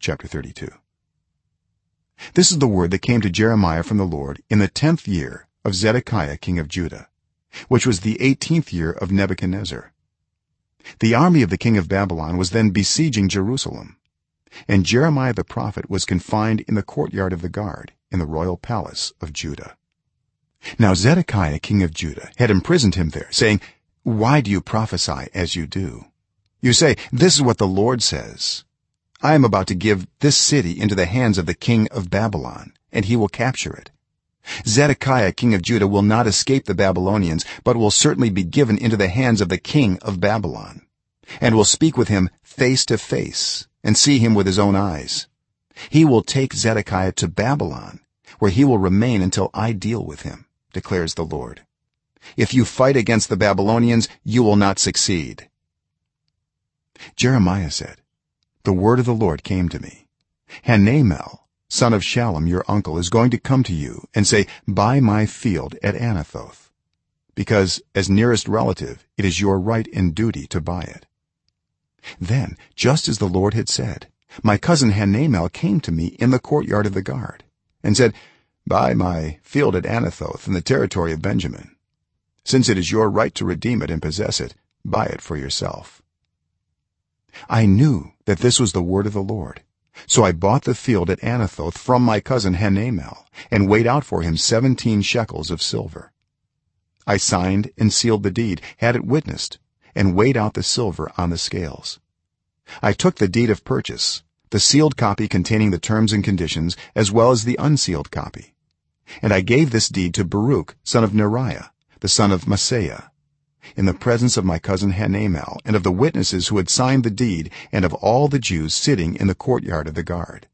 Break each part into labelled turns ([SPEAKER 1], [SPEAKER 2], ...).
[SPEAKER 1] chapter 32 this is the word that came to jeremiah from the lord in the 10th year of zedekiah king of judah which was the 18th year of nebuchadnezzar. The army of the king of babylon was then besieging jerusalem and jeremiah the prophet was confined in the courtyard of the guard in the royal palace of judah. Now zedekiah king of judah had imprisoned him there saying why do you prophesy as you do? You say this is what the lord says i am about to give this city into the hands of the king of babylon and he will capture it. Zedekiah king of judah will not escape the babylonians but will certainly be given into the hands of the king of babylon and will speak with him face to face and see him with his own eyes. He will take zedekiah to babylon where he will remain until i deal with him declares the lord. If you fight against the babylonians you will not succeed. Jeremiah said the word of the lord came to me. Hanamel son of shallum your uncle is going to come to you and say buy my field at anathoth because as nearest relative it is your right and duty to buy it. Then just as the lord had said my cousin hanamel came to me in the courtyard of the guard and said buy my field at anathoth in the territory of benjamin. Since it is your right to redeem it and possess it buy it for yourself. I knew that this was the word of the lord. So i bought the field at anathoth from my cousin hanamel and weighed out for him 17 shekels of silver. I signed and sealed the deed had it witnessed and weighed out the silver on the scales. I took the deed of purchase the sealed copy containing the terms and conditions as well as the unsealed copy. And i gave this deed to baruch son of neriah the son of mahseiah in the presence of my cousin hanamel and of the witnesses who had signed the deed and of all the jews sitting in the courtyard of the guard.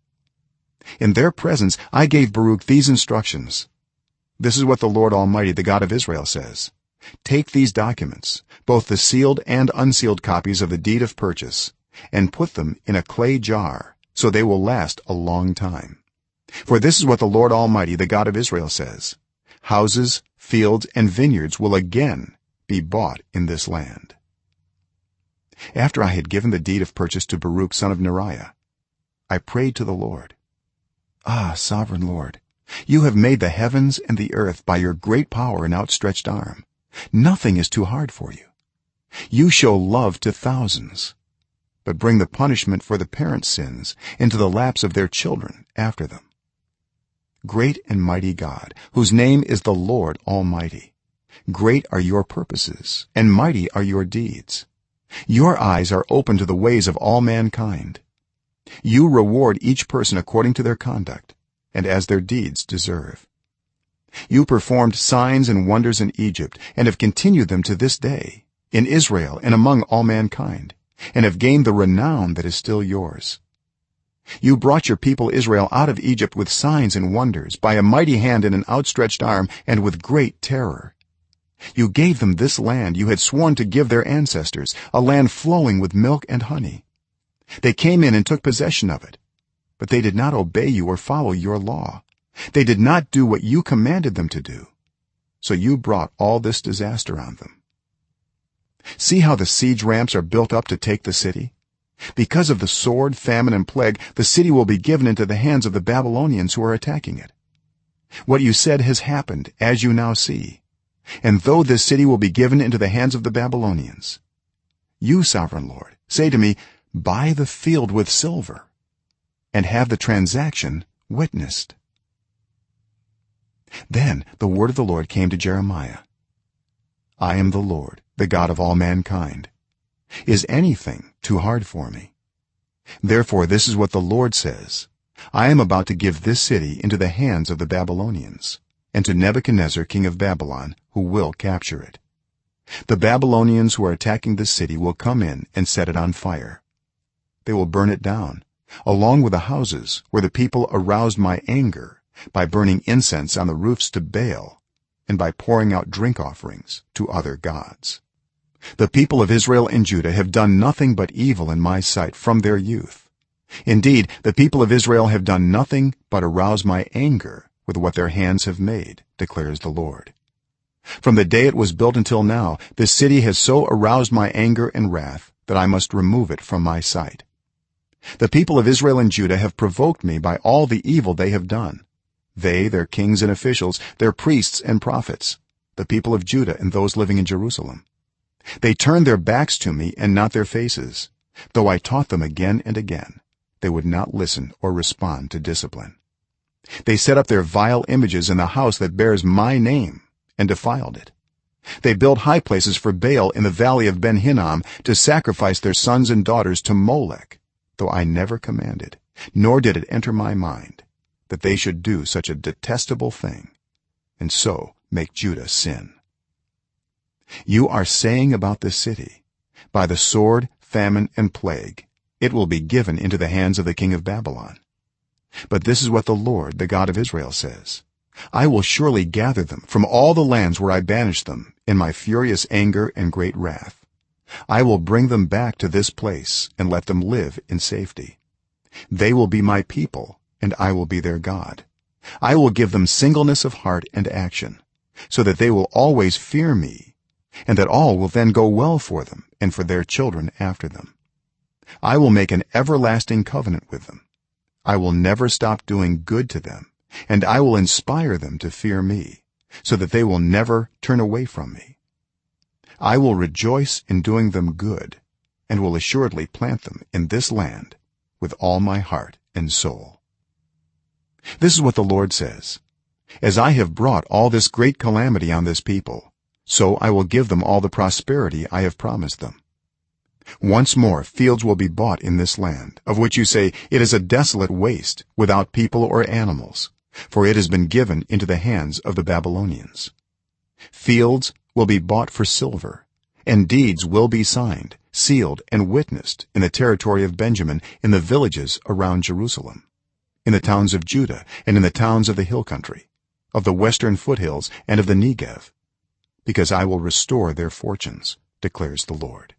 [SPEAKER 1] In their presence i gave baruch these instructions. This is what the lord almighty the god of israel says. Take these documents both the sealed and unsealed copies of the deed of purchase and put them in a clay jar so they will last a long time. For this is what the lord almighty the god of israel says. Houses fields and vineyards will again be bought in this land. After i had given the deed of purchase to baruch son of neriah i prayed to the lord. Ah sovereign lord you have made the heavens and the earth by your great power and outstretched arm. Nothing is too hard for you. You show love to thousands but bring the punishment for the parents sins into the laps of their children after them. Great and mighty god whose name is the lord almighty great are your purposes and mighty are your deeds. Your eyes are open to the ways of all mankind. You reward each person according to their conduct and as their deeds deserve. You performed signs and wonders in egypt and have continued them to this day in israel and among all mankind and have gained the renown that is still yours. You brought your people israel out of egypt with signs and wonders by a mighty hand and an outstretched arm and with great terror you gave them this land you had sworn to give their ancestors a land flowing with milk and honey. They came in and took possession of it but they did not obey you or follow your law. They did not do what you commanded them to do. So you brought all this disaster on them. See how the siege ramps are built up to take the city? Because of the sword famine and plague the city will be given into the hands of the babylonians who are attacking it. What you said has happened as you now see and though this city will be given into the hands of the babylonians you sovereign lord say to me buy the field with silver and have the transaction witnessed. Then the word of the lord came to jeremiah. I am the lord the god of all mankind. Is anything too hard for me? Therefore this is what the lord says. I am about to give this city into the hands of the babylonians and to nebuchadnezzar king of babylon who will capture it. The babylonians who are attacking this city will come in and set it on fire. They will burn it down along with the houses where the people aroused my anger by burning incense on the roofs to baal and by pouring out drink offerings to other gods. The people of israel and judah have done nothing but evil in my sight from their youth. Indeed the people of israel have done nothing but arouse my anger with what their hands have made declares the lord. From the day it was built until now this city has so aroused my anger and wrath that i must remove it from my sight. The people of israel and judah have provoked me by all the evil they have done. They their kings and officials their priests and prophets the people of judah and those living in jerusalem. They turned their backs to me and not their faces. Though i taught them again and again they would not listen or respond to discipline they set up their vile images in the house that bears my name and defiled it. They built high places for baal in the valley of ben hinnom to sacrifice their sons and daughters to molek though i never commanded nor did it enter my mind that they should do such a detestable thing and so make judah sin. You are saying about this city by the sword famine and plague it will be given into the hands of the king of babylon but this is what the lord the god of israel says. I will surely gather them from all the lands where i banished them in my furious anger and great wrath. I will bring them back to this place and let them live in safety. They will be my people and i will be their god. I will give them singleness of heart and action so that they will always fear me and that all will then go well for them and for their children after them. I will make an everlasting covenant with them i will never stop doing good to them and i will inspire them to fear me so that they will never turn away from me. I will rejoice in doing them good and will assuredly plant them in this land with all my heart and soul. This is what the lord says. As i have brought all this great calamity on this people so i will give them all the prosperity i have promised them once more fields will be bought in this land of which you say it is a desolate waste without people or animals. For it has been given into the hands of the babylonians. Fields will be bought for silver and deeds will be signed sealed and witnessed in the territory of benjamin in the villages around jerusalem in the towns of judah and in the towns of the hill country of the western foothills and of the negev because i will restore their fortunes declares the lord